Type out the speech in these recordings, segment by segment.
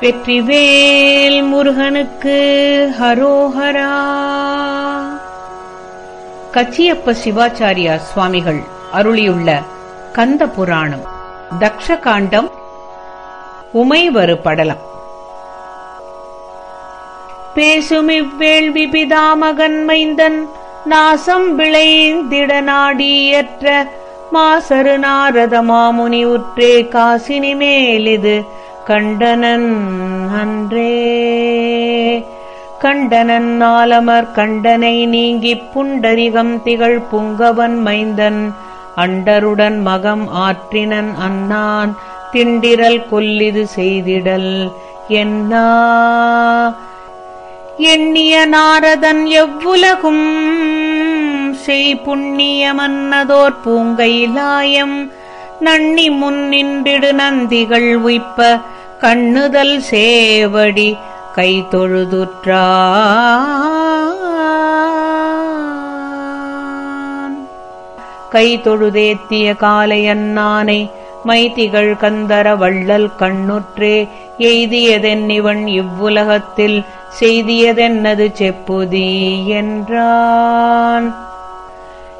வெற்றிவேல் முருகனுக்கு ஹரோஹரா. கச்சியப்ப சிவாச்சாரியா சுவாமிகள் அருளியுள்ள கந்த புராணம் தக்ஷகாண்டம் உமைவரு படலம். பேசுமிவ்வேள்வி பிதாமகன் மைந்தன் நாசம் விளைந்திட நாடியற்ற மாசரு நாரத மாமுனி உற்றே காசினி மேலிது கண்டனன் அன்றே. கண்டனன் நாலமர் கண்டனை நீங்கிப் புண்டரிகம் திகழ் புங்கவன் மைந்தன். அண்டருடன் மகம் ஆற்றினன் அன்னான். திண்டிரல் கொல்லிது செய்திடல் என்னா. எண்ணிய நாரதன் எவ்வுலகும். செய் புண்ணியமன்னதோர் பூங்கையிலாயம் நன்னி முன்னின்றிடு நந்திகள் உய்ப்ப. கண்ணுதல் சேவடி கை தொழுதுற்றான் கை தொழுதேத்திய காலையன்னானை மைத்திகள் கந்தர வள்ளல் கண்ணுற்றே எய்தியதென்னிவன் இவ்வுலகத்தில் செய்தியதென்னது செப்புதி என்றான்.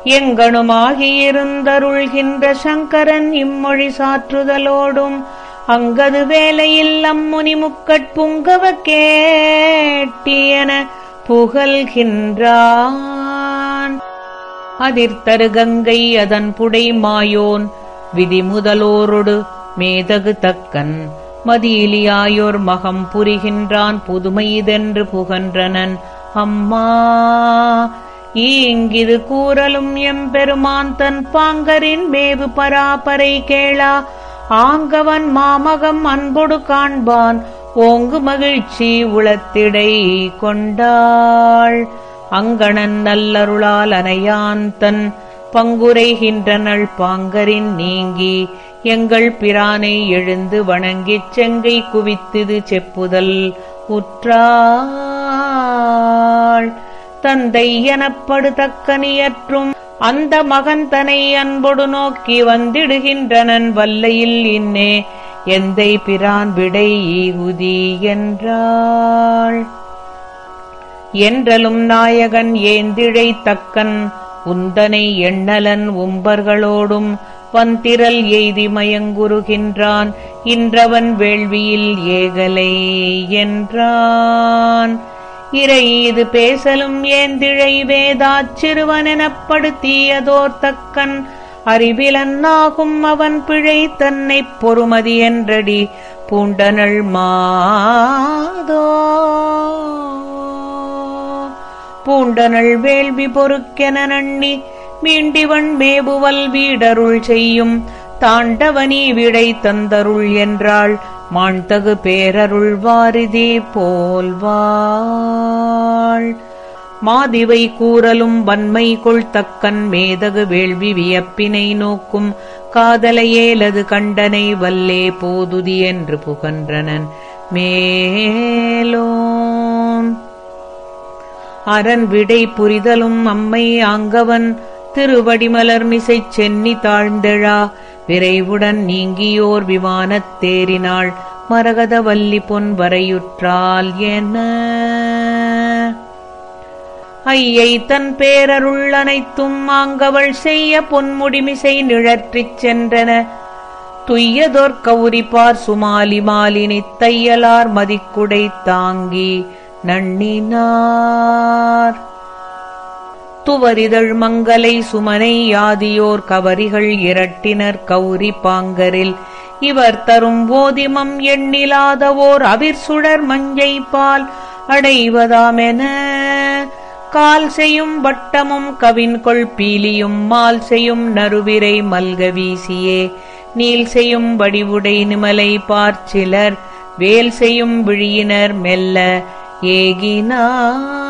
எங்கனுமாகியிருந்தருள்கின்ற சங்கரன் இம்மொழி சாற்றுதலோடும் அங்கது வேலையில் அம்முனி முக்கட்புங்கவ கேட்டியன புகழ்கின்றான். அதிர்த்தரு கங்கை அதன் புடை மாயோன் விதி முதலோரொடு மேதகு தக்கன். மதியிலியாயோர் மகம் புரிகின்றான் புதுமைதென்று புகன்றனன். அம்மா ஈங்கிது கூறலும் எம்பெருமான் தன் பாங்கரின் மேவு பராபரை கேளா. ஆங்கவன் மாமகம் அன்பொடு காண்பான் ஓங்கு மகிழ்ச்சி உளத்திடை கொண்டாள். அங்கணன் நல்லருளால் அனையான் தன் பங்குரைகின்றனள் பாங்கரின் நீங்கி எங்கள் பிரானை எழுந்து வணங்கிச் செங்கை குவித்தது செப்புதல் உற்றாள். தந்தை எனப்படுதக்கனியற்றும் அந்த மகன் தனை அன்பொடு நோக்கி வந்திடுகின்றனன் வல்லையில் இன்னே எந்தை பிரான் விடை ஈகுதி என்றாள். என்றலும் நாயகன் ஏந்திழை தக்கன் உந்தனை எண்ணலன் உம்பர்களோடும் வந்திரல் எய்தி மயங்குருகின்றான் இன்றவன் வேள்வியில் ஏகலை என்றான். இறை இது பேசலும் ஏந்திழை வேதாச் சிறுவனெனப்படுத்தியதோர் தக்கன் அறிவிலன்னாகும் அவன் பிழை தன்னை பொறுமதி என்றடி பூண்டனள் மாதோ. பூண்டனள் வேள்வி பொறுக்கென நண்ணி மீண்டிவன் மேபுவல் வீடருள் செய்யும் தாண்டவனி விடை தந்தருள் என்றாள். மாண்தகு பேரருள் வாரிதே போல்வாள் மாதிவை கூறலும் வன்மை கொள் தக்கன் மேதகு வேள்வி வியப்பினை நோக்கும். காதலையேலது கண்டனை வல்லே போதுதி என்று புகன்றனன். மேலோன். அரண் விடை புரிதலும் அம்மை ஆங்கவன். திருவடிமலர் மிசைச் சென்னி தாழ்ந்தெழா. விரைவுடன் நீங்கியோர் விமானத் தேறினாள் மரகதவல்லி பொன் வரையுற்றால் என. ஐயை தன் பேரருள் அனைத்தும் செய்ய பொன்முடிமிசை நிழற்றிச் சென்றன. துய்யதொர் கௌரிப்பார் சுமாலி மாலினி தையலார் மதிக்குடை தாங்கி நண்ணினார். துவரிதழ் மங்கலை சுமனை யாதியோர் கவரிகள் இரட்டினர் கௌரி பாங்கரில். இவர் தரும் போதிமம் எண்ணிலாதவோர் அவிர் சுடர் மஞ்சை பால் அடைவதாமென. கால் செய்யும் வட்டமும் கவின்கொள் பீலியும் மால் செய்யும் நறுவிரை மல்க வீசியே. நீல் செய்யும் வடிவுடை நிமலை பார்ச்சிலர் வேல் செய்யும் விழியினர் மெல்ல ஏகினார்.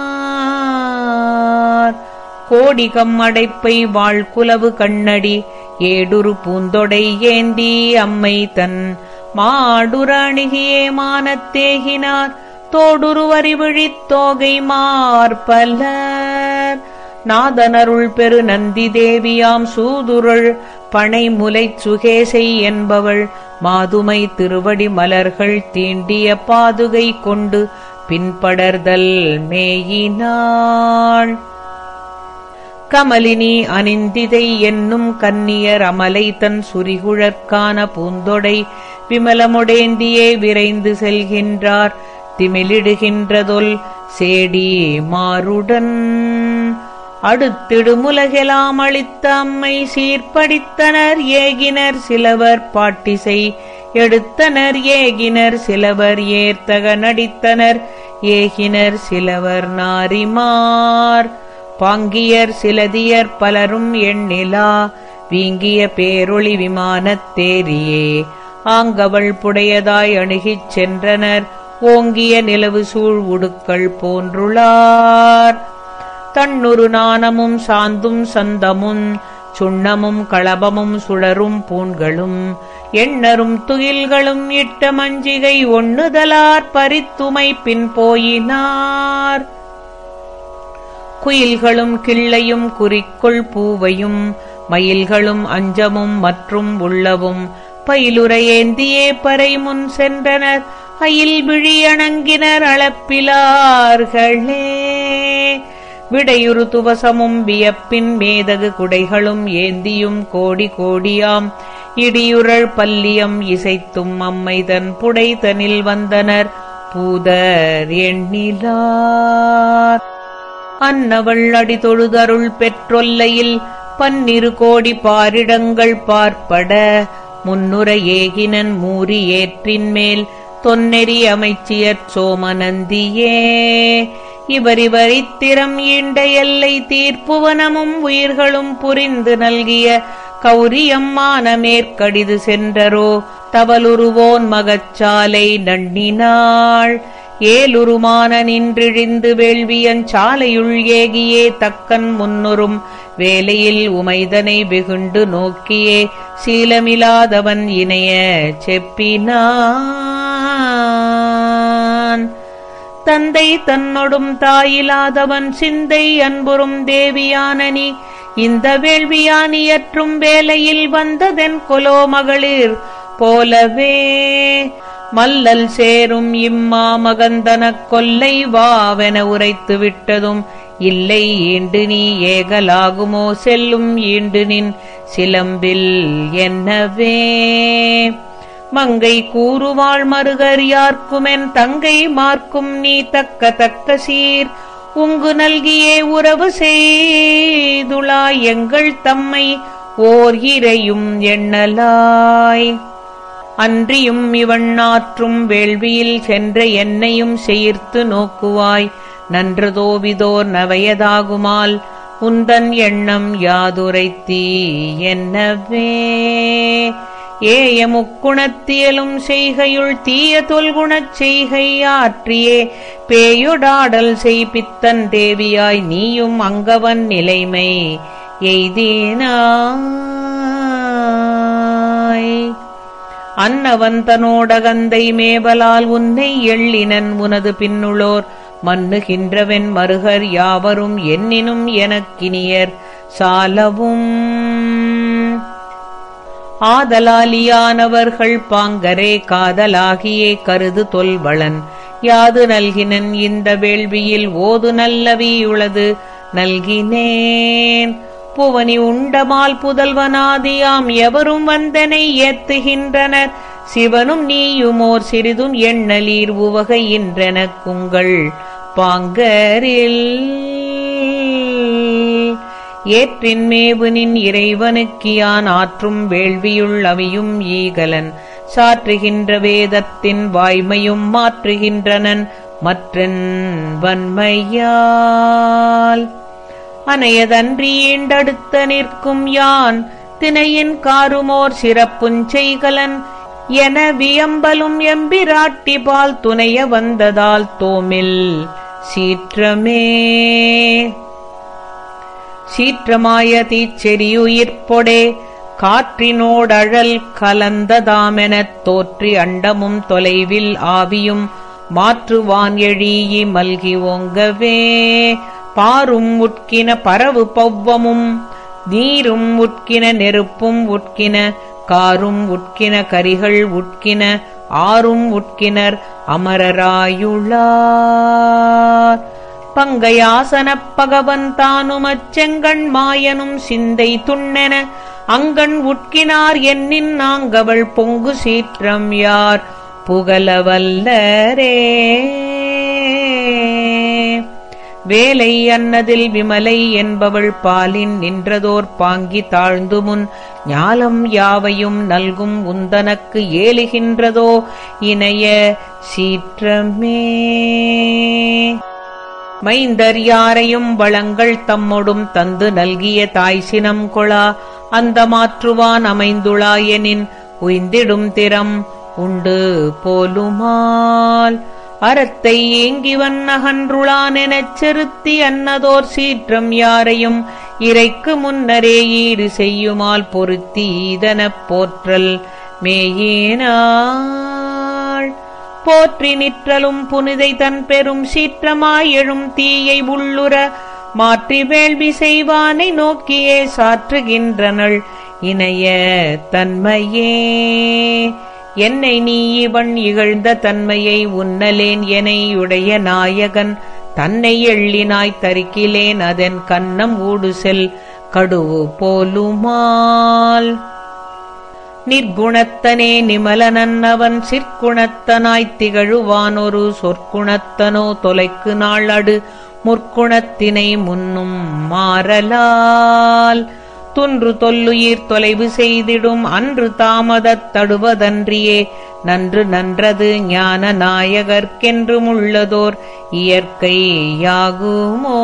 கோடிகம் அடைப்பை வாழ்குலவு கண்ணடி. ஏடுரு பூந்தொடை ஏந்தி அம்மை தன் மாடுர அணுகியே மானத்தேகினார். தோடுரு வரிவிழித் தோகை மார்பலர் நாதனருள் பெரு நந்தி தேவியாம் சூதுருள். பனை முலைச் சுகேசை என்பவள். மாதுமை திருவடி மலர்கள் தீண்டிய பாதுகை கொண்டு பின்படர்தல் மேயினாள். கமலினி அனிந்திதை என்னும் கன்னியர் அமலை தன் சுரிகுழற்கான பூந்தொடை விமலமுடேந்தியே விரைந்து செல்கின்றார். திமிலிடுகின்றதொல் சேடி மாறுடன் அடுத்திடுமுலகெலாம் அளித்த அம்மை சீர்படித்தனர் ஏகினர் சிலவர் பாட்டிசை எடுத்தனர் ஏகினர் சிலவர் ஏர்த்தக நடித்தனர் ஏகினர் சிலவர் நாரிமார். பாங்கியர் சிலதியர் பலரும் எண்ணிலா வீங்கிய பேரொளி விமானத் தேரியே. ஆங்கவள் புடையதாய் அணுகிச் சென்றனர் ஓங்கிய நிலவு சூழ் உடுக்கள் போன்றுளார். தன்னுரு நாணமும் சாந்தும் சந்தமும் சுண்ணமும் களபமும் சுழரும் பூண்களும் எண்ணரும் துகில்களும் இட்ட மஞ்சிகை ஒண்ணுதலார் பரித்துமை பின் போயினார். குயில்களும் கிள்ளையும் குறிக்குள் பூவையும் மயில்களும் அஞ்சமும் மற்றும் உள்ளவும் பயிலுரையேந்தியே பறை முன் சென்றனர் அயில் விழியணங்கினர் அளப்பிலார்களே. விடையுறு துவசமும் வியப்பின் மேதகு குடைகளும் ஏந்தியும் கோடி கோடியாம் இடியுரள் பல்லியம் இசைத்தும் அம்மைதன் புடைதனில் வந்தனர் பூதர் எண்ணிலார். அன்னவள் அடி தொழுதருள் பெற்றொல்லையில் பன்னிரு கோடி பாரிடங்கள் பார்ப்பட. முன்னுர ஏகினன் மூரி ஏற்றின் மேல் தொன்னெறி அமைச்சியற் சோமநந்தியே. இவரிவரித்திரம் ஈண்ட எல்லை தீர்ப்புவனமும் உயிர்களும் புரிந்து நல்கிய கௌரியம்மான மேற்கடிது சென்றரோ தவலுருவோன் மகச்சாலை நண்ணினாள். ஏலுருமான நின்றிழிந்து வேள்வியன் சாலையுள் ஏகியே தக்கன் முன்னுறும். வேலையில் உமைதனை வெகுண்டு நோக்கியே சீலமிலாதவன் இணைய செப்பினான். தந்தை தன்னொடும் தாயிலாதவன் சிந்தை அன்புறும் தேவியானனி. இந்த வேள்வியானியற்றும் வேலையில் வந்ததென் கொலோ மகளிர் போலவே மல்லல் சேரும் இம்மா மகந்தனக் கொல்லை வாவென உரைத்து விட்டதும் இல்லை ஈண்டு நீ ஏகலாகுமோ? செல்லும் ஈண்டு நின் சிலம்பில் என்னவே? மங்கை கூறுவாள் மருகர் யார்க்குமென்? தங்கை மார்க்கும் நீ தக்க தக்க சீர். உங்கு நல்கியே உறவு செய்துளாய் எங்கள் தம்மை ஓர் இறையும் எண்ணலாய். அன்றியும் இவன் வேள்வியில் சென்ற என்னையும் செயர்த்து நோக்குவாய். நன்றதோவிதோர் நவையதாகுமால் உந்தன் எண்ணம் யாதுரைத்தீ என்னவே? ஏய முக்குணத்தியலும் செய்கையுள் தீய தொல்குணச் செய்கை ஆற்றியே. பேயுடாடல் செய்பித்தன் தேவியாய் நீயும் அங்கவன் நிலைமை எய்தினாய். அன்னவந்தனோடகந்தை மேவலால் உன்னை எள்ளினன் உனது பின்னுளோர். மன்னுகின்றவன் மருகர் யாவரும் என்னினும் எனக்கினியர். சாலவும். ஆதலாலியானவர்கள் பாங்கரே காதலாகியே கருது தொல்வளன். யாது நல்கினன் இந்த வேள்வியில் ஓது நல்லவியுளது. நல்கினேன். புவனி உண்டமால் புதல்வனாதியாம் எவரும் வந்தனை ஏத்துகின்றனர். சிவனும் நீயுமோர் சிறிதும் எண்ணலீர் உவகையின்றனக்குங்கள் பாங்கரில் ஏற்றின் மேவுனின் இறைவனுக்கியான் ஆற்றும் வேள்வியுள் அவையும் ஈகலன். சாற்றுகின்ற வேதத்தின் வாய்மையும் மாற்றுகின்றனன். மற்றன் வன்மையால் அனையதன்றி ஈண்டடுத்த நிற்கும் யான் தினையின் காருமோர் சிறப்புஞ் செய்கலன். என வியம்பலும் எம்பிராட்டிபால் துணைய வந்ததால் தோமில். சீற்றமே. சீற்றமாய தீச்செறியுயிர்ப்பொடே காற்றினோடழல் கலந்ததாமெனத் தோற்றி அண்டமும் தொலைவில் ஆவியும் மாற்றுவான் எழீயி மல்கி ஓங்கவே. பாரும் உட்கின பரவு பௌவமும் நீரும் உட்கின நெருப்பும் உட்கின காரும் உட்கின கரிகள் உட்கின ஆறும் உட்கினர் அமரராயுள்ளார் பங்கையாசனப் பகவன் தானுமச் மாயனும் சிந்தை துண்ணென அங்கண் உட்கினார் என்னின் நாங்கவள் பொங்கு சீற்றம் யார்? புகலவல்லரே வேலை அன்னதில் விமலை என்பவள் பாலின் நின்றதோர் பாங்கி தாழ்ந்து முன் ஞாலம் யாவையும் நல்கும் உந்தனக்கு ஏலுகின்றதோ இணைய சீற்றமே. மைந்தர் யாரையும் வளங்கள் தம்மொடும் தந்து நல்கிய தாய் சினம் கொளா அந்த மாற்றுவான் அமைந்துளாயெனின் உய்ந்திடும் திறம் உண்டு போலுமால். அறத்தை ஏங்கிவன் அகன்றுளான் எனச் செருத்தி அன்னதோர் சீற்றம் யாரையும் இறைக்கு முன்னரே ஈடு செய்யுமால் பொருத்தி இதனப் போற்றல் மேயேனாள். போற்றி நிற்றலும் புனிதை தன் பெரும் சீற்றமாயெழும் தீயை உள்ளுற மாற்றி வேள்வி செய்வானை நோக்கியே சாற்றுகின்றனள் இணைய தன்மையே. என்னை நீ இவன் இகழ்ந்த தன்மையை உன்னலேன் எனையுடைய நாயகன். தன்னை எள்ளினாய் தரிக்கிலேன் அதன் கன்னம் ஊடு செல். கடுவு போலுமால். நிர்குணத்தனே நிமலனன் அவன் சிற்குணத்தனாய்த் திகழுவான் ஒரு சொற்குணத்தனோ தொலைக்கு நாள் அடு முற்குணத்தினை முன்னும் மாறலால். துன்று தொல்லுயிர் தொலைவு செய்திடும் அன்று தாமதத் தடுவதன்றியே நன்று நன்றது ஞான நாயகர்க்கென்றும் உள்ளதோர் இயற்கையாகுமோ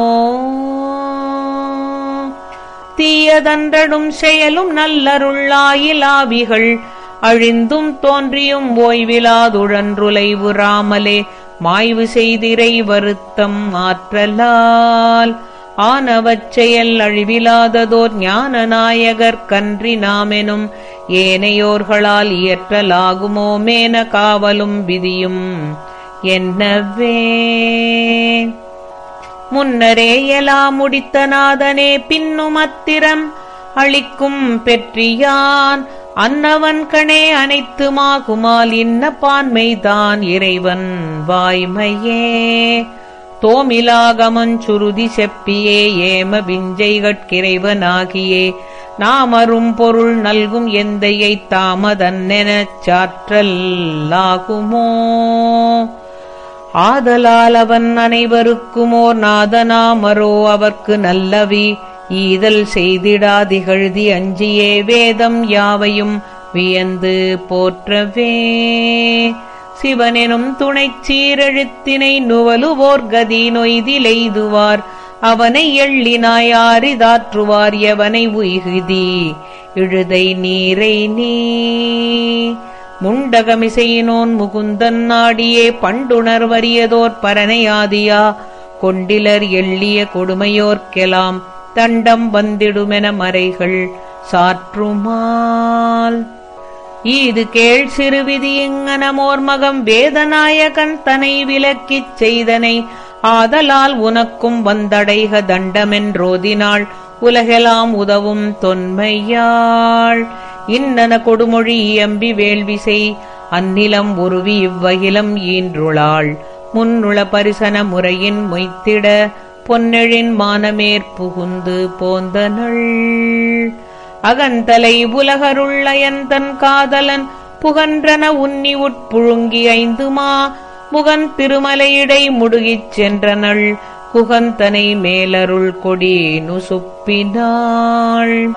தீயதன்றடும் செயலும் நல்லருள்ளாயிலாவிகள் அழிந்தும் தோன்றியும் ஓய்விலாதுழன்றுலைவு ராமலே மாய்வு செய்திரை வருத்தம் ஆற்றலால் ஆனவச் செயல் அழிவிலாததோர் ஞான நாயகர் கன்றி நாமெனும் ஏனையோர்களால் இயற்றலாகுமோ மேன காவலும் விதியும். என்னவே? முன்னரே எலா முடித்த நாதனே பின்னும் அத்திரம் அளிக்கும் பெற்றியான். அன்னவன் கணே அனைத்துமாகுமால் இன்ன பான்மைதான் இறைவன் வாய்மையே. தோமிலாகமன் சுருதி செப்பியே ஏம விஞ்சைகட்கிறைவனாகியே நாமரும் பொருள் நல்கும் எந்தையைத் தாமதன்னெனச் சாற்றல்லாகுமோ? ஆதலால் அவன் அனைவருக்குமோர் நாதனாமரோ அவர்க்கு நல்லவி ஈதல் செய்திடாதிகழ்தி அஞ்சியே வேதம் யாவையும் வியந்து போற்றவே. சிவனெனும் துணைச் சீரெழுத்தினை நுவலுவோர் கதி நொய்திலெய்துவார் அவனை எள்ளினாயாரிதாற்றுவார் எவனை உய்குதி. இழுதை நீரை நீ. முண்டகமிசையினோன் முகுந்தன் நாடியே பண்டுணர்வறியதோர் பரனையாதியா கொண்டிலர் எள்ளிய கொடுமையோர்க்கெலாம் தண்டம் வந்திடுமென மறைகள் சாற்றுமால். ஈது கேள் சிறுவிதி இங்கனமோர் மகம் வேதநாயகன் தனை விலக்கிச் செய்தனை. ஆதலால் உனக்கும் வந்தடைக தண்டமென்றோதினாள் உலகெலாம் உதவும் தொன்மையாள். இன்னன கொடுமொழி இயம்பி வேள்விசை அந்நிலம் உருவி இவ்வகிலம் ஈன்றுளாள். முன்னுள பரிசன முறையின் மொய்த்திட பொன்னெழின் மானமேற் புகுந்து போந்தனள். அகந்தலை உலகருள்ளயந்தன் காதலன் புகன்றன உன்னி உட்புழுங்கி ஐந்துமா? முகன் திருமலையிடை முடுகிச் சென்றனள் குகந்தனை மேலருள் கொடி நுசுப்பினாள்.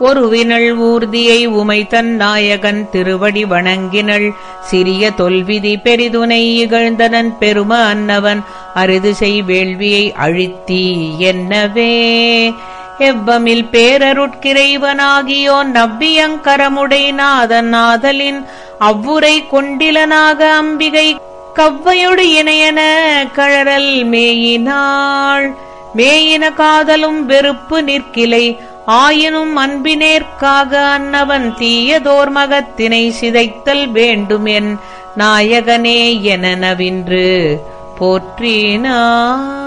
ஒருவினள் ஊர்தியை உமை தன் நாயகன் திருவடி வணங்கினள் சிறிய தொல்விதி பெரிதுனை இகழ்ந்தனன் பெரும அன்னவன் அரிது செய் வேள்வியை அழித்தி என்னவே? எவ்வமில் பேரருட்கிறைவனாகியோன் நவ்வியங்கரமுடை நாதன் நாதலின் அவ்வுரை கொண்டிலனாக அம்பிகை கவ்வையொடு இணையன கழறல் மேயினாள். மேயின காதலும் வெறுப்பு நிற்கிலை. ஆயினும் அன்பினேற்காக அன்னவன் தீயதோர் மகத்தினை சிதைத்தல் வேண்டும் என் நாயகனே என நவின்று போற்றினான்